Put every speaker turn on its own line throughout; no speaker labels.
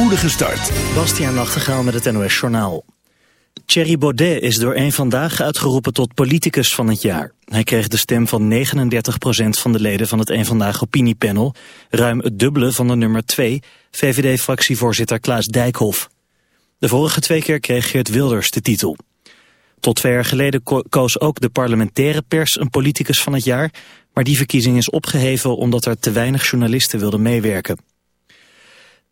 spoedige start.
Bastiaan Nachtegaal met het NOS Journaal. Thierry Baudet is door één Vandaag uitgeroepen tot politicus van het jaar. Hij kreeg de stem van 39% van de leden van het één Vandaag opiniepanel... ruim het dubbele van de nummer 2, VVD-fractievoorzitter Klaas Dijkhoff. De vorige twee keer kreeg Geert Wilders de titel. Tot twee jaar geleden koos ook de parlementaire pers een politicus van het jaar... maar die verkiezing is opgeheven omdat er te weinig journalisten wilden meewerken.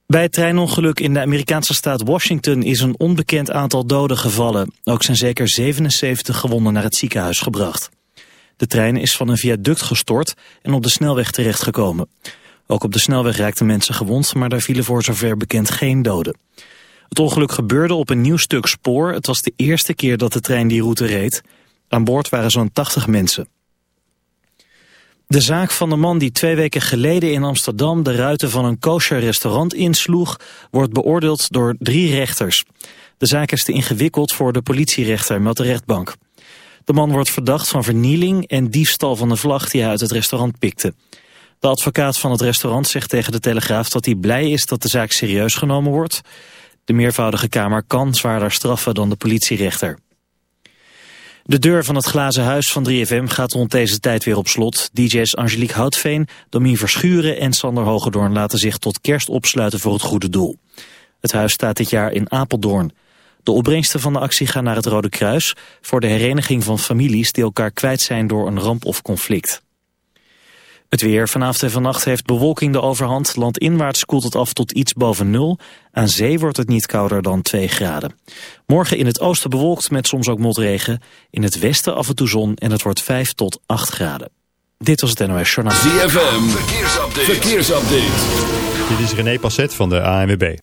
Bij het treinongeluk in de Amerikaanse staat Washington is een onbekend aantal doden gevallen. Ook zijn zeker 77 gewonden naar het ziekenhuis gebracht. De trein is van een viaduct gestort en op de snelweg terechtgekomen. Ook op de snelweg raakten mensen gewond, maar daar vielen voor zover bekend geen doden. Het ongeluk gebeurde op een nieuw stuk spoor. Het was de eerste keer dat de trein die route reed. Aan boord waren zo'n 80 mensen. De zaak van de man die twee weken geleden in Amsterdam de ruiten van een kosher restaurant insloeg, wordt beoordeeld door drie rechters. De zaak is te ingewikkeld voor de politierechter, meldt de rechtbank. De man wordt verdacht van vernieling en diefstal van de vlag die hij uit het restaurant pikte. De advocaat van het restaurant zegt tegen de Telegraaf dat hij blij is dat de zaak serieus genomen wordt. De meervoudige kamer kan zwaarder straffen dan de politierechter. De deur van het glazen huis van 3FM gaat rond deze tijd weer op slot. DJ's Angelique Houtveen, Domien Verschuren en Sander Hogedorn laten zich tot kerst opsluiten voor het goede doel. Het huis staat dit jaar in Apeldoorn. De opbrengsten van de actie gaan naar het Rode Kruis... voor de hereniging van families die elkaar kwijt zijn door een ramp of conflict. Het weer. Vanavond en vannacht heeft bewolking de overhand. Landinwaarts koelt het af tot iets boven nul. Aan zee wordt het niet kouder dan 2 graden. Morgen in het oosten bewolkt met soms ook motregen. In het westen af en toe zon en het wordt 5 tot 8 graden. Dit was het NOS Journaal.
ZFM. Verkeersupdate. Verkeersupdate.
Dit is René Passet van de ANWB.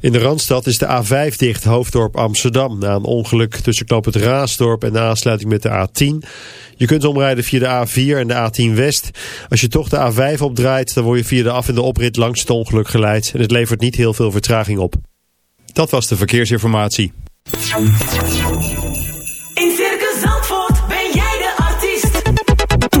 In de Randstad is de A5 dicht, hoofddorp Amsterdam... na een ongeluk tussen knoop het Raasdorp en de aansluiting met de A10. Je kunt omrijden via de A4 en de A10 West. Als je toch de A5 opdraait, dan word je via de af- en de oprit langs het ongeluk geleid. En het levert niet heel veel vertraging op. Dat was de verkeersinformatie.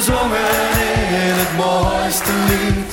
gezongen in het mooiste lied.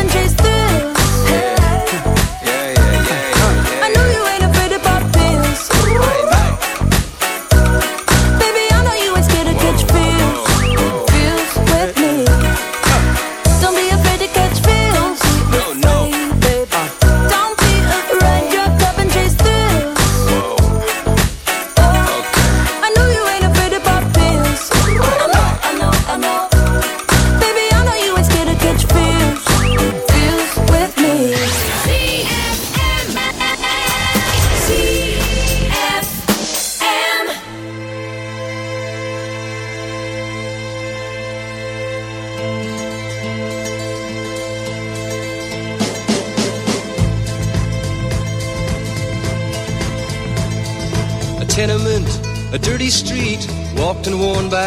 chase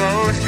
Is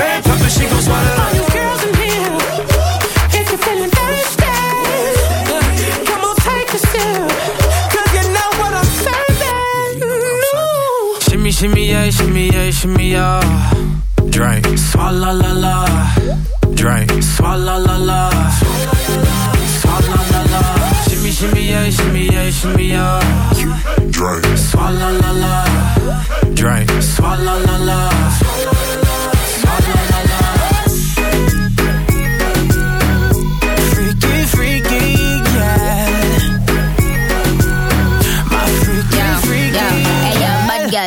Champagne pop she gon' swallow.
All you girls in here, if you're feeling thirsty, come on take a sip, 'cause you know what I'm serving. Shimmy, shimmy, yeah, shimmy, yeah, shimmy, yeah. Drink, swalla la la. Drink, swalla la la. Swalla la la. Shimmy, shimmy, yeah, shimmy, yeah, shimmy, yeah.
Drink.
Swalla la la. Drink, swalla la la.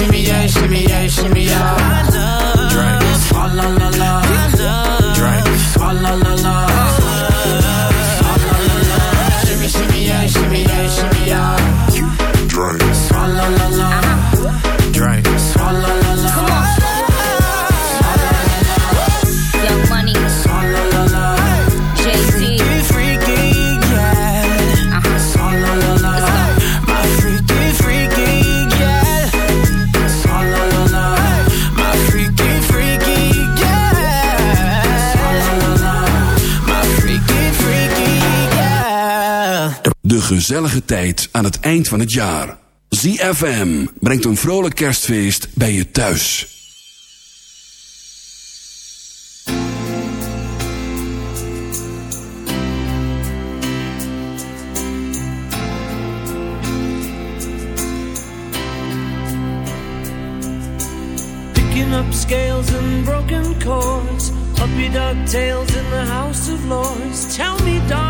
Shimmy, shimmy, yeah, shimmy, yeah, shimmy, yeah. Drink, swalla la la. Drink, swalla la la.
Gezellige tijd aan het eind van het jaar. ZFM brengt een vrolijk kerstfeest bij je thuis.
Picking up scales and broken chords, puppy dog tails in the House of Lords. Tell me, darling,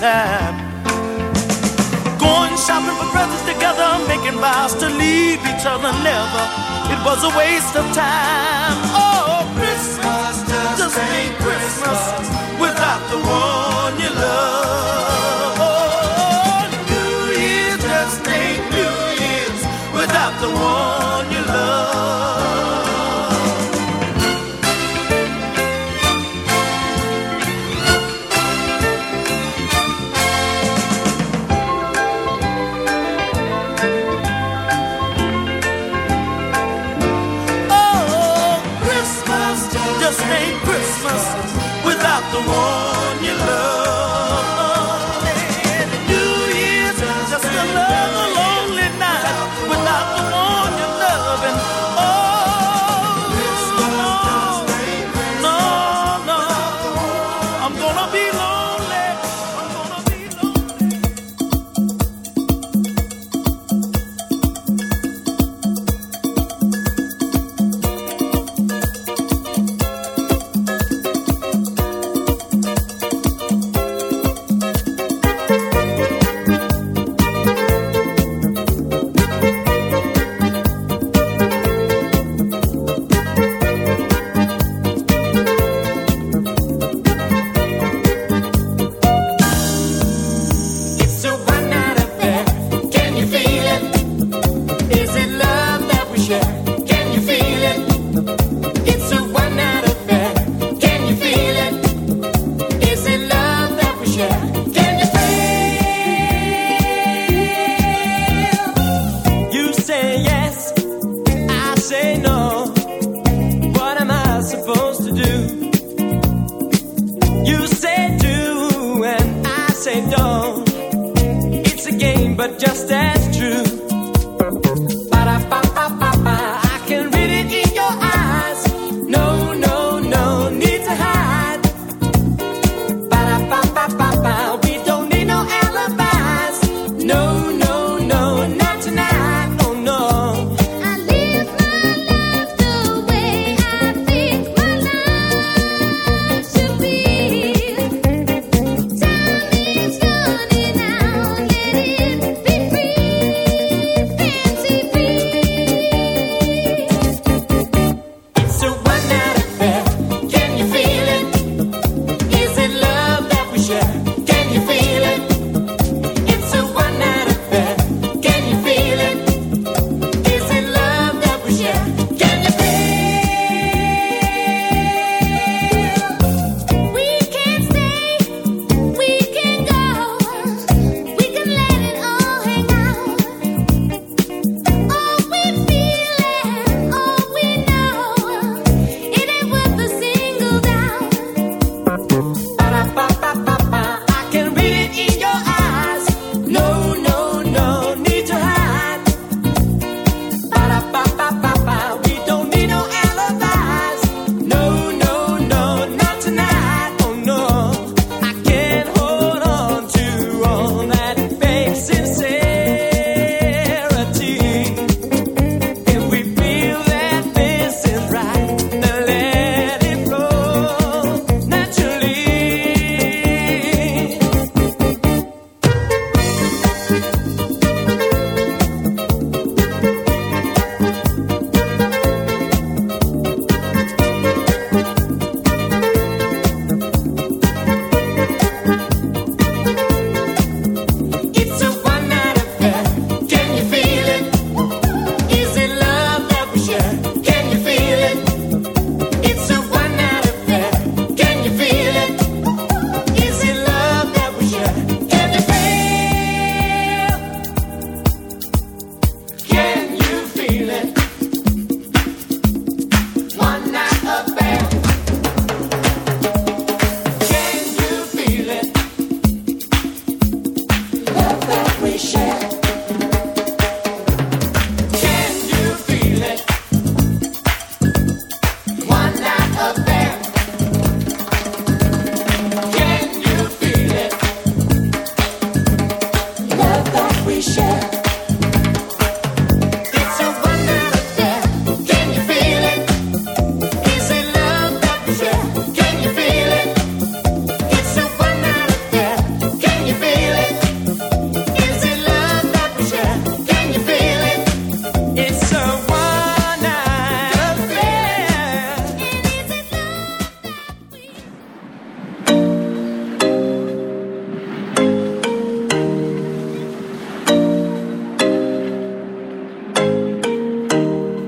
time. Going shopping for presents together, making vows to leave each other never. It was a waste of time. Oh, Christmas just, just ain't Christmas, Christmas without the one you love. New Year's just ain't New Year's without the one.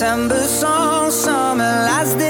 September song, summer lasted too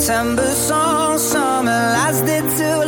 September song, summer lasted too